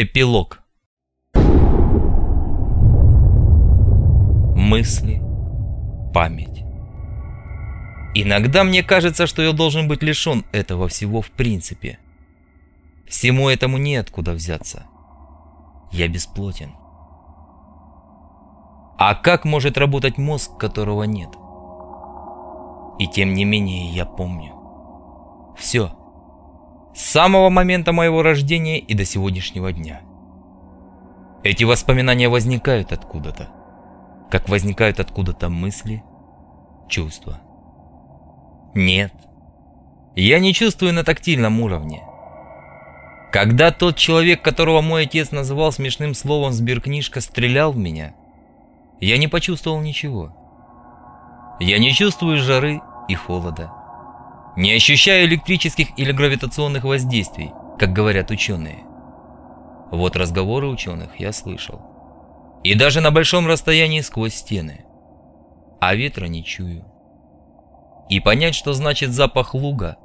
Эпилог Мысли, память. Иногда мне кажется, что я должен быть лишен этого всего в принципе. Всему этому неоткуда взяться. Я бесплотен. А как может работать мозг, которого нет? И тем не менее я помню. Все. С самого момента моего рождения и до сегодняшнего дня. Эти воспоминания возникают откуда-то. Как возникают откуда-то мысли, чувства. Нет. Я не чувствую на тактильном уровне. Когда тот человек, которого мой отец называл смешным словом «сберкнижка», стрелял в меня, я не почувствовал ничего. Я не чувствую жары и холода. Не ощущаю электрических или гравитационных воздействий, как говорят ученые. Вот разговоры ученых я слышал. И даже на большом расстоянии сквозь стены. А ветра не чую. И понять, что значит запах луга,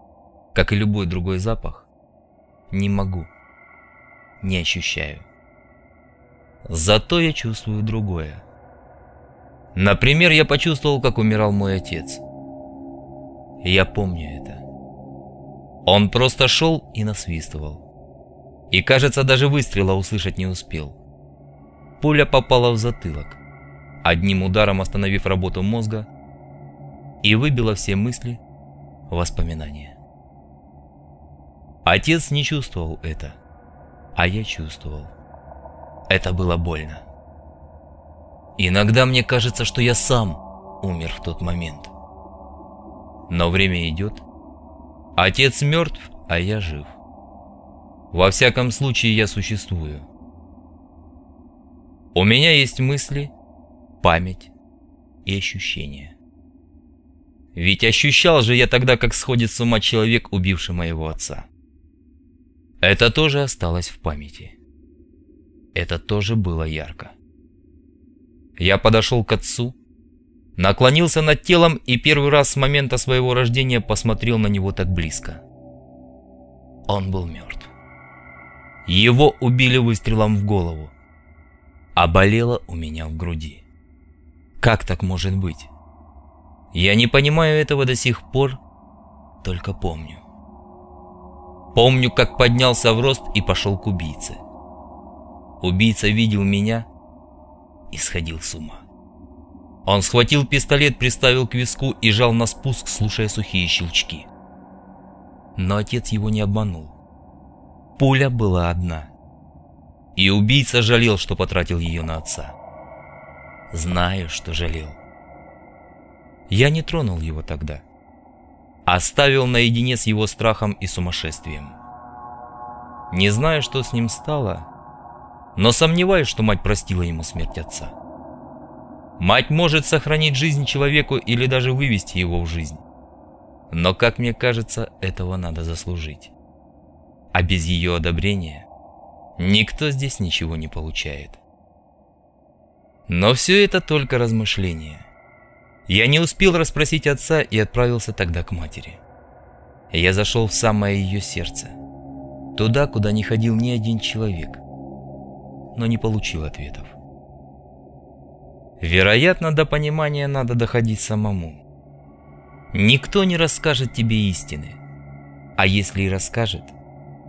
как и любой другой запах, не могу. Не ощущаю. Зато я чувствую другое. Например, я почувствовал, как умирал мой отец. Я помню это. Он просто шел и насвистывал. И, кажется, даже выстрела услышать не успел. Пуля попала в затылок, одним ударом остановив работу мозга и выбила все мысли, воспоминания. Отец не чувствовал это, а я чувствовал. Это было больно. Иногда мне кажется, что я сам умер в тот момент. Но время идет. Отец мертв, а я жив. Во всяком случае, я существую. У меня есть мысли, память и ощущения. Ведь ощущал же я тогда, как сходит с ума человек, убивший моего отца. Это тоже осталось в памяти. Это тоже было ярко. Я подошел к отцу, наклонился над телом и первый раз с момента своего рождения посмотрел на него так близко. Он был мертв. Его убили выстрелом в голову, а болело у меня в груди. Как так может быть? Я не понимаю этого до сих пор, только помню. Помню, как поднялся в рост и пошел к убийце. Убийца видел меня и сходил с ума. Он схватил пистолет, приставил к виску и жал на спуск, слушая сухие щелчки. Но отец его не обманул. Пуля была одна. И убийца жалел, что потратил ее на отца. Знаю, что жалел. Я не тронул его тогда. Оставил наедине с его страхом и сумасшествием. Не знаю, что с ним стало, но сомневаюсь, что мать простила ему смерть отца. Мать может сохранить жизнь человеку или даже вывести его в жизнь. Но, как мне кажется, этого надо заслужить. А без ее одобрения никто здесь ничего не получает. Но все это только размышления. Я не успел расспросить отца и отправился тогда к матери. Я зашел в самое ее сердце. Туда, куда не ходил ни один человек но не получил ответов. Вероятно, до понимания надо доходить самому. Никто не расскажет тебе истины. А если и расскажет,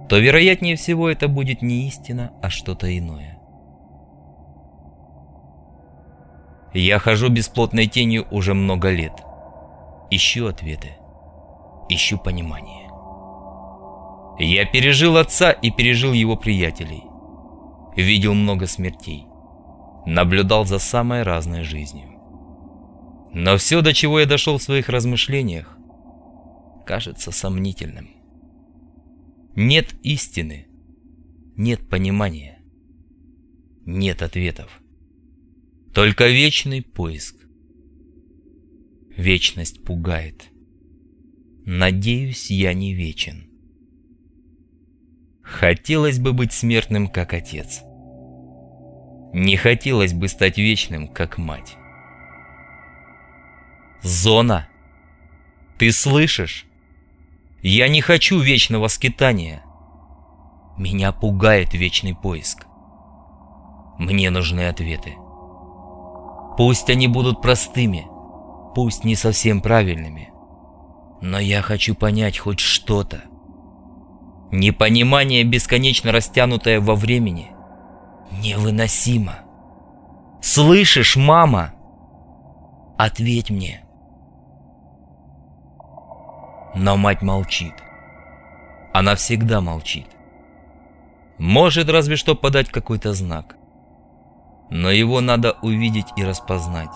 то вероятнее всего это будет не истина, а что-то иное. Я хожу бесплотной тенью уже много лет. Ищу ответы. Ищу понимание. Я пережил отца и пережил его приятелей видел много смертей, наблюдал за самой разной жизнью. Но все, до чего я дошел в своих размышлениях, кажется сомнительным. Нет истины, нет понимания, нет ответов. Только вечный поиск. Вечность пугает. Надеюсь, я не вечен. Хотелось бы быть смертным, как отец. Не хотелось бы стать вечным, как мать. Зона! Ты слышишь? Я не хочу вечного скитания. Меня пугает вечный поиск. Мне нужны ответы. Пусть они будут простыми, пусть не совсем правильными, но я хочу понять хоть что-то. Непонимание, бесконечно растянутое во времени, невыносимо. Слышишь, мама? Ответь мне. Но мать молчит. Она всегда молчит. Может разве что подать какой-то знак. Но его надо увидеть и распознать.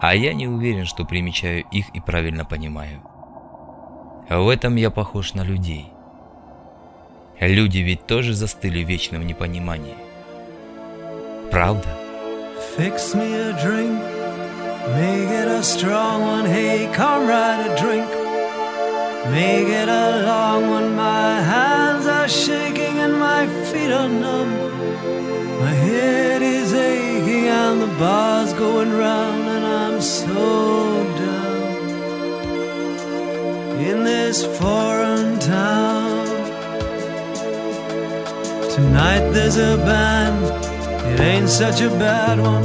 А я не уверен, что примечаю их и правильно понимаю. В этом я похож на людей. Люди ведь тоже застыли в вечном непонимании. Правда? Fix me a drink, make it a strong one. Hey, comrade, a drink. Make it a long one. My hands are shaking and my feet are numb. My head is aching and the bar's going round, and I'm so down in this foreign town. Tonight there's a band, it ain't such a bad one.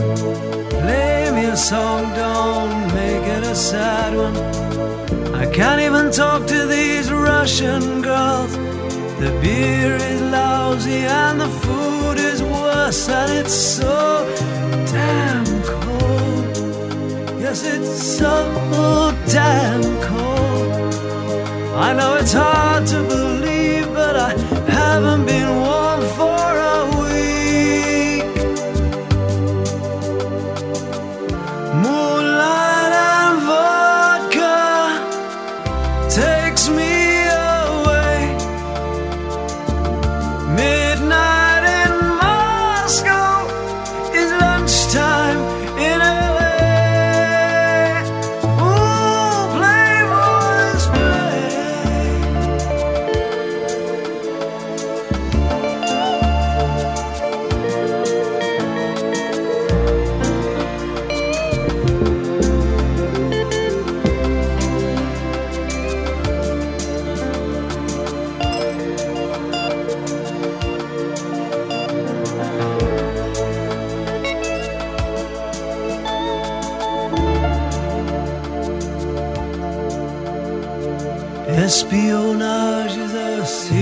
Play me a song, don't make it a sad one. I can't even talk to these Russian girls. The beer is lousy and the food is worse, and it's so damn cold. Yes, it's so damn cold. I know it's hard to believe,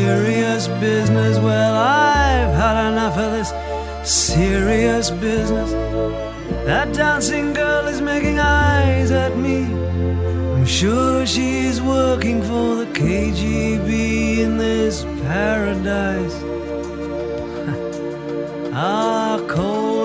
serious business. Well, I've had enough of this serious business. That dancing girl is making eyes at me. I'm sure she's working for the KGB in this paradise. Our ah, cold